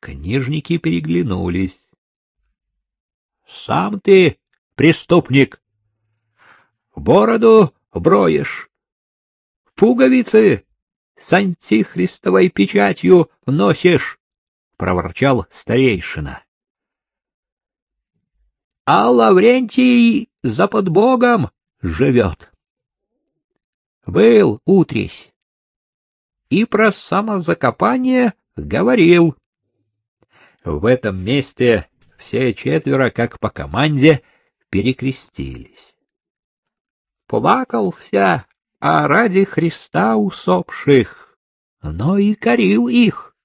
Книжники переглянулись. — Сам ты преступник. Бороду броешь. Пуговицы с антихристовой печатью носишь, — проворчал старейшина. — А Лаврентий за под Богом живет. Был утрись. И про самозакопание говорил. В этом месте все четверо, как по команде, перекрестились. Плакался, а ради Христа усопших, но и корил их.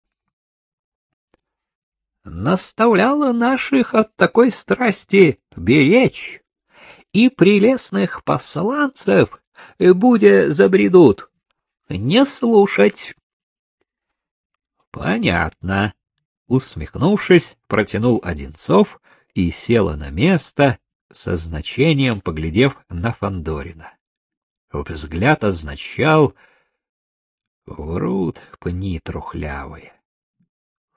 Наставляла наших от такой страсти беречь, и прелестных посланцев, будя забредут, не слушать. Понятно. Усмехнувшись, протянул Одинцов и села на место, со значением поглядев на Фандорина. Взгляд означал «Врут пни трухлявые».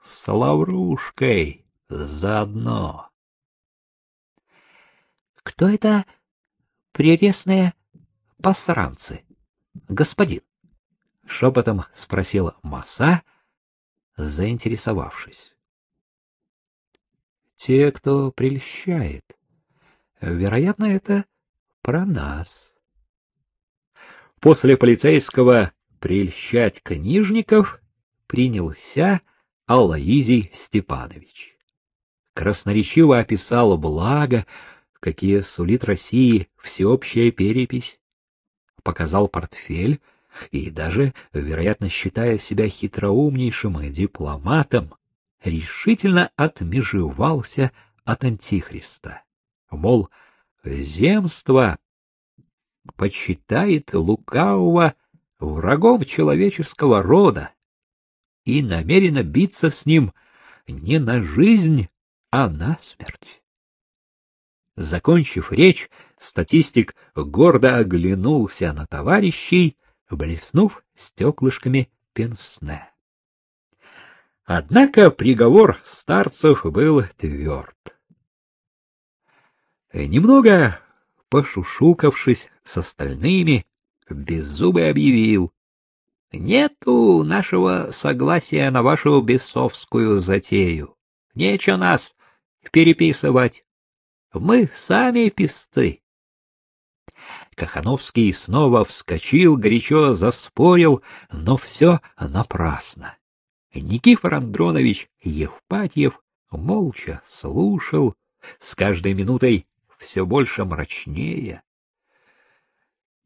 С лаврушкой заодно. Кто это прелестные посранцы, господин? Шепотом спросила Маса, заинтересовавшись. Те, кто прельщает. Вероятно, это про нас. После полицейского прельщать книжников принялся Аллаизий Степанович. Красноречиво описал благо, какие сулит России всеобщая перепись. Показал портфель, и даже, вероятно, считая себя хитроумнейшим дипломатом, решительно отмежевался от Антихриста. Мол, земство почитает лукавого врагом человеческого рода и намерено биться с ним не на жизнь, а на смерть. Закончив речь, статистик гордо оглянулся на товарищей блеснув стеклышками пенсне. Однако приговор старцев был тверд. Немного пошушукавшись с остальными, Беззубый объявил. — Нету нашего согласия на вашу бесовскую затею. Нечего нас переписывать. Мы сами писцы. Кахановский снова вскочил, горячо заспорил, но все напрасно. Никифор Андронович Евпатьев молча слушал, с каждой минутой все больше мрачнее.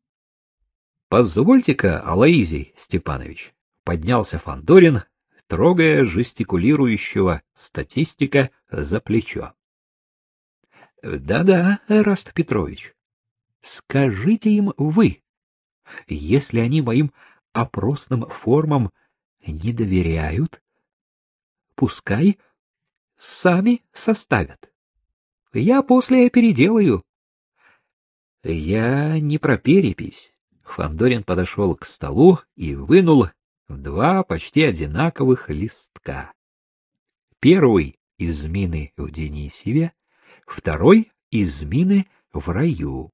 — Позвольте-ка, Алаизий Степанович, — поднялся Фандорин, трогая жестикулирующего статистика за плечо. Да — Да-да, Эраст Петрович, Скажите им вы, если они моим опросным формам не доверяют, пускай сами составят. Я после переделаю. Я не про перепись. Фандорин подошел к столу и вынул два почти одинаковых листка. Первый из мины в Денисеве, второй из мины в раю.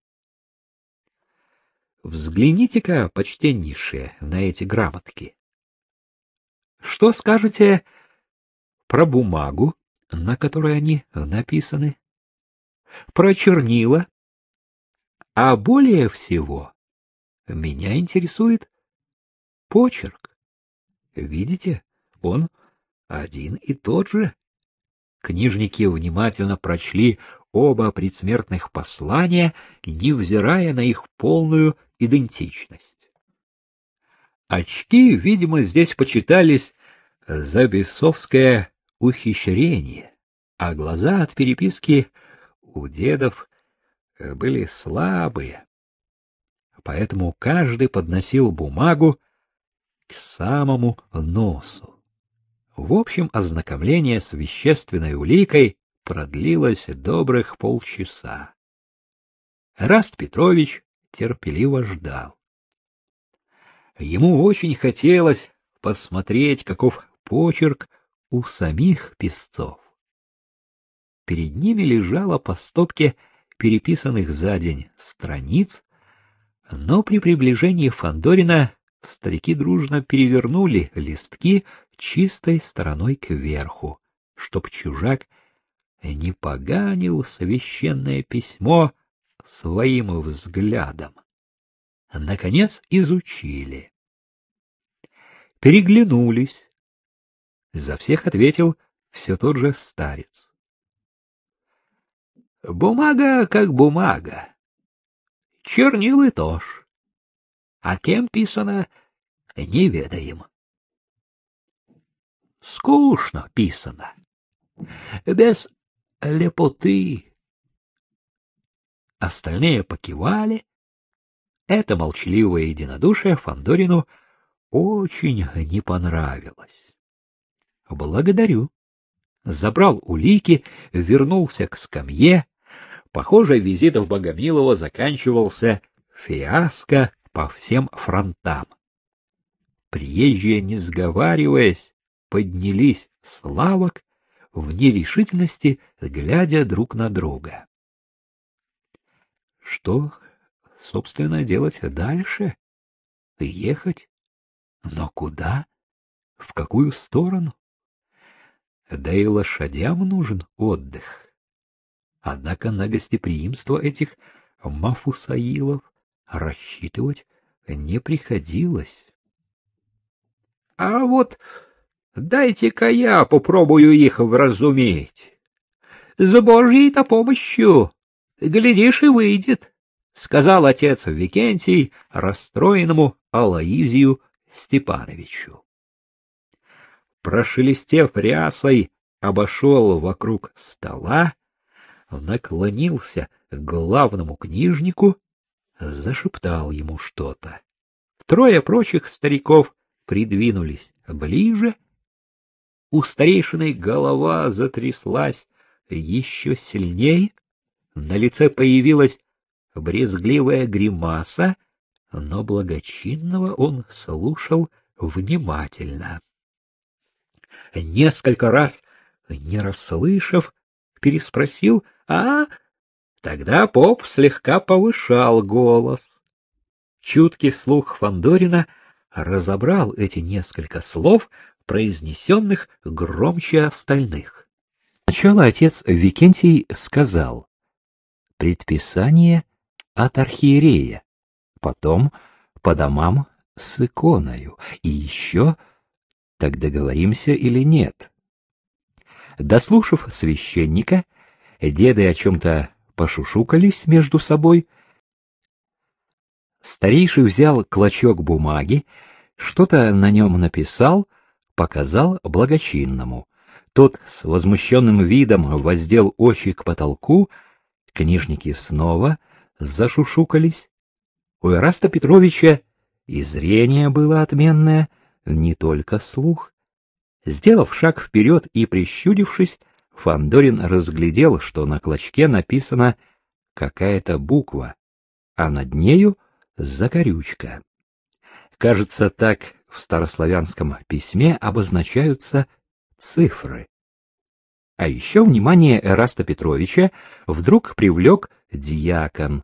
Взгляните-ка, почтеннейшие, на эти грамотки. Что скажете про бумагу, на которой они написаны? Про чернила? А более всего меня интересует почерк. Видите, он один и тот же. Книжники внимательно прочли оба предсмертных послания, невзирая на их полную идентичность. Очки, видимо, здесь почитались за бесовское ухищрение, а глаза от переписки у дедов были слабые. Поэтому каждый подносил бумагу к самому носу. В общем, ознакомление с вещественной уликой продлилось добрых полчаса. Раст Петрович терпеливо ждал. Ему очень хотелось посмотреть, каков почерк у самих песцов. Перед ними лежала по стопке переписанных за день страниц, но при приближении Фандорина старики дружно перевернули листки чистой стороной кверху, чтоб чужак не поганил священное письмо своим взглядом. Наконец изучили. Переглянулись. За всех ответил все тот же старец. Бумага как бумага. Чернилы тоже. А кем писано, не ведаем. Скучно писано. Без лепоты. Остальные покивали. Это молчаливое единодушие Фандорину очень не понравилось. Благодарю. Забрал улики, вернулся к скамье. Похоже, визит в Богомилово заканчивался фиаско по всем фронтам. Приезжие, не сговариваясь, поднялись с лавок в нерешительности, глядя друг на друга. Что, собственно, делать дальше? Ехать? Но куда? В какую сторону? Да и лошадям нужен отдых. Однако на гостеприимство этих мафусаилов рассчитывать не приходилось. — А вот дайте-ка я попробую их вразуметь. С Божьей-то помощью, глядишь, и выйдет, — сказал отец Викентий расстроенному Алаизию Степановичу. Прошелестев рясой, обошел вокруг стола, наклонился к главному книжнику, зашептал ему что-то. Трое прочих стариков придвинулись ближе. У старейшины голова затряслась еще сильней, на лице появилась брезгливая гримаса, но благочинного он слушал внимательно. Несколько раз, не расслышав, переспросил «А?», тогда поп слегка повышал голос. Чуткий слух Фандорина разобрал эти несколько слов, произнесенных громче остальных. Сначала отец Викентий сказал «Предписание от архиерея», потом по домам с иконою, и еще так договоримся или нет. Дослушав священника, деды о чем-то пошушукались между собой. Старейший взял клочок бумаги, что-то на нем написал, показал благочинному. Тот с возмущенным видом воздел очи к потолку, книжники снова зашушукались. У Ираста Петровича и зрение было отменное, не только слух. Сделав шаг вперед и прищурившись, Фандорин разглядел, что на клочке написана какая-то буква, а над нею закорючка. Кажется, так в старославянском письме обозначаются цифры. А еще внимание Эраста Петровича вдруг привлек диакон,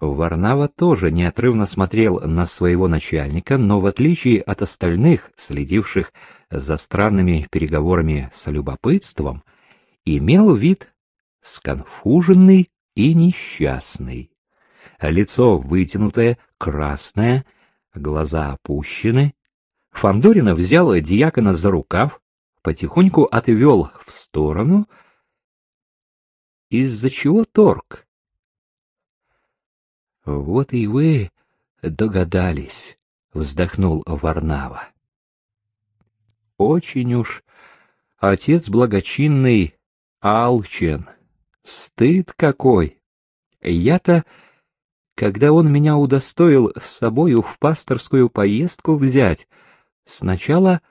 Варнава тоже неотрывно смотрел на своего начальника, но в отличие от остальных, следивших за странными переговорами с любопытством, имел вид сконфуженный и несчастный. Лицо вытянутое, красное, глаза опущены. Фандорина взял диакона за рукав, потихоньку отвел в сторону. Из-за чего торг? — Вот и вы догадались, — вздохнул Варнава. — Очень уж отец благочинный алчен. Стыд какой! Я-то, когда он меня удостоил с собою в пасторскую поездку взять, сначала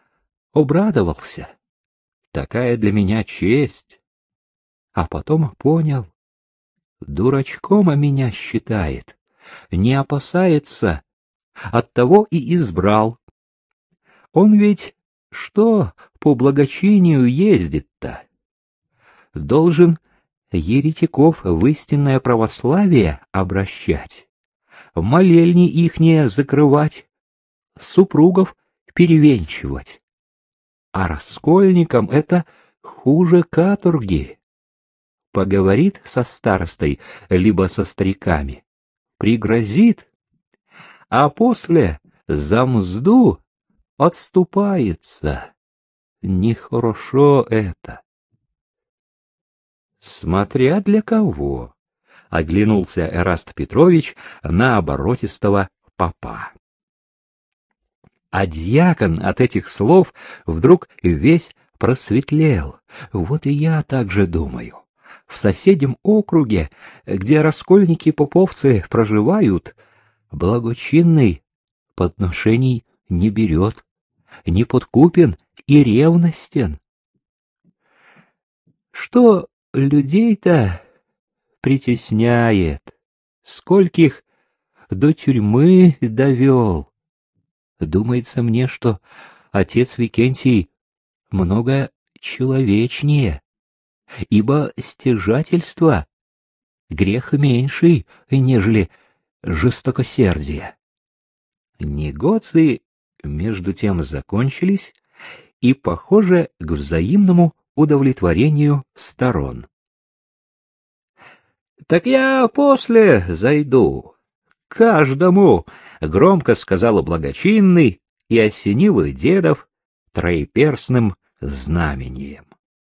обрадовался. Такая для меня честь. А потом понял, дурачком меня считает не опасается, оттого и избрал. Он ведь Что по благочинию ездит-то? Должен еретиков в истинное православие обращать, молельни ихние закрывать, супругов перевенчивать. А раскольникам это хуже каторги. Поговорит со старостой, либо со стариками, пригрозит, а после за мзду отступается. Нехорошо это. Смотря для кого, — оглянулся Эраст Петрович на оборотистого папа. А дьякон от этих слов вдруг весь просветлел. Вот и я так же думаю. В соседнем округе, где раскольники-поповцы проживают, благочинный подношений не берет, не подкупен и ревностен. Что людей-то притесняет, скольких до тюрьмы довел. Думается мне, что отец Викентий много человечнее, ибо стяжательство — грех меньший, нежели жестокосердие. Негоции между тем закончились, и, похоже, к взаимному удовлетворению сторон. — Так я после зайду. Каждому, — громко сказал благочинный и осенил дедов троеперстным знамением.